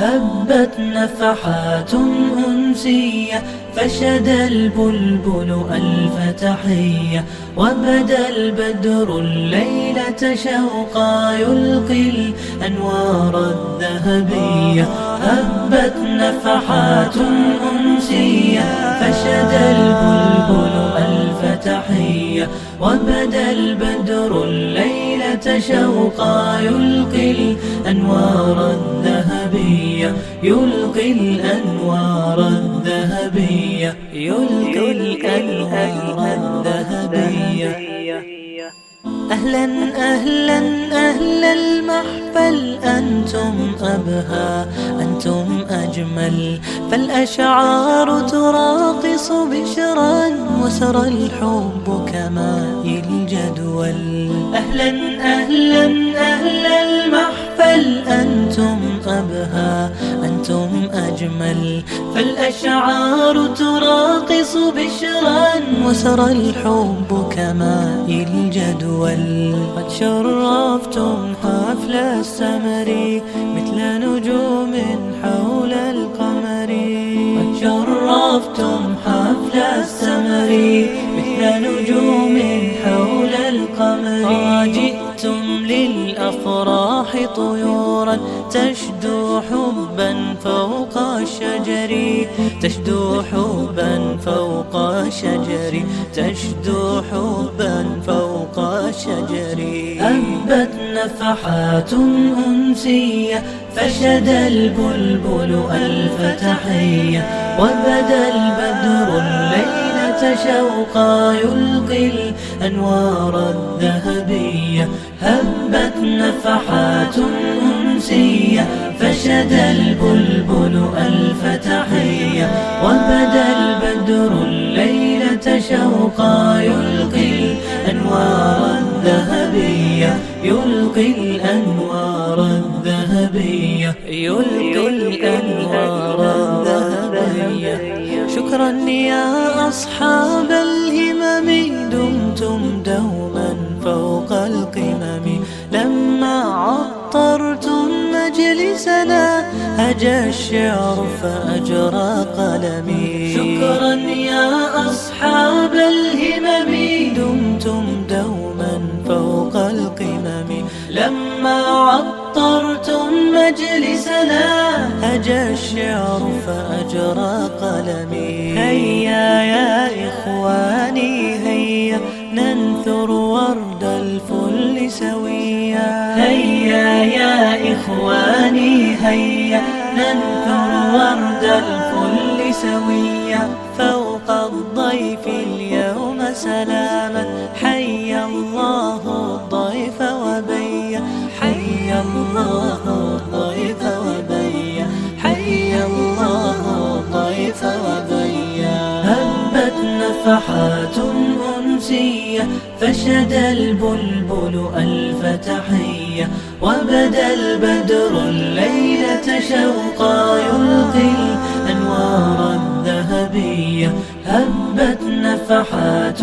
هبت نفحات أنسية فشد البلبل ألف تحية وبدا البدر الليلة شوقا يلقي الأنوار الذهبية. هبت نفحات أنسية فشد البلبل ألف تحية وبدا البدر الليلة شوقا يلقي الأنوار الذهبية يلقي الأنوار الذهبية يلقي الأنوار الذهبية. أهلا أهلا أهلا المحفل أنتم أبهى أنتم أجمل. فالأشعار تراقص بشرا وسرى الحب كماء الجدول. أهلا أهلا أهلا المحفل أنتم أبهى أجمل. فالأشعار تراقص بشرا وسرى الحب كماء الجدول. قد شرفتم حفل السمر مثل نجوم حول القمر. قد شرفتم حفل السمر مثل نجوم حول القمر. جئتم للأفراح طيورا تشدو حبا الشجر تشدو حبا فوق الشجر تشدو حبا فوق الشجر هبت نفحات أنسية فشد البلبل ألف تحية. وبدا البدر الليلة شوقا يلقي الأنوار الذهبية. هبت نفحات أنسية فشد البلبل ألف تحية وبدا البدر الليلة شوقا يلقي الأنوار الذهبية يلقي الأنوار الذهبية يلقي الأنوار الذهبية. شكرا يا أصحاب الهمم دمتم دوما فوق القمم مجلسنا هجى الشعر فأجرى قلمي. شكرا يا أصحاب الهمم. دمتم دوما فوق القمم. لما عطرتم مجلسنا هجى الشعر فأجرى قلمي. هيا يا إخواني هيا ننثر ورد الفل سويا. هيا يا إخواني. ننثر ورد الفل سويا فوق الضيف اليوم سلاما حي الله الضيف وبيا حي الله الضيف وبيا حي الله الضيف وبيا هبت نفحات أنسية فشد البلبل ألف تحية وبدا البدر شوقا يلقي الأنوار الذهبية. هبت نفحات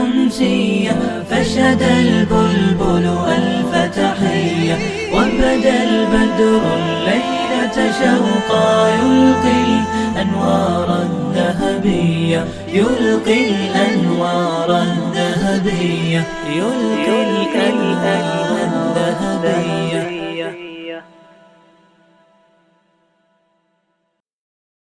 أنسية فشد البلبل ألف تحية. وبدا البدر الليلة شوقا يلقي الأنوار الذهبية. يلقي الأنوار الذهبية. يلقي الأنوار الذهبية.